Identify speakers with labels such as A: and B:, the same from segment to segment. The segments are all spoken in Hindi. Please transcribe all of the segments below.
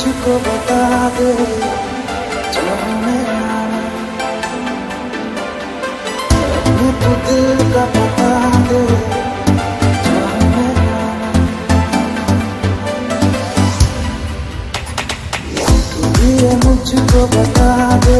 A: मुझको बता दे जो अपने दिल का बता दे मुझको बता दे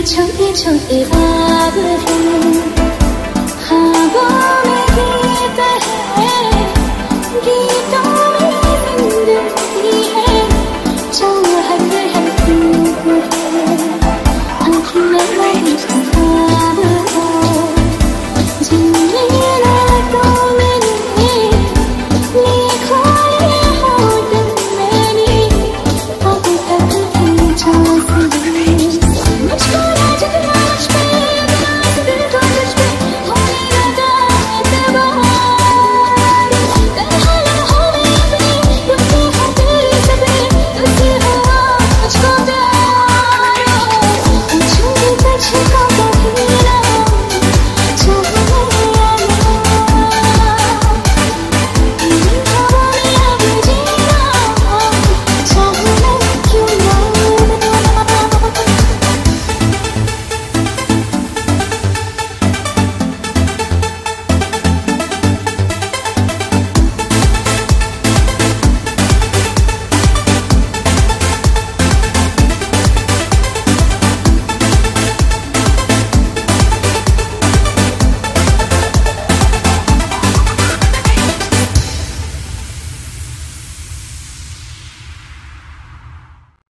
A: 一程一程
B: 一划的天，好不。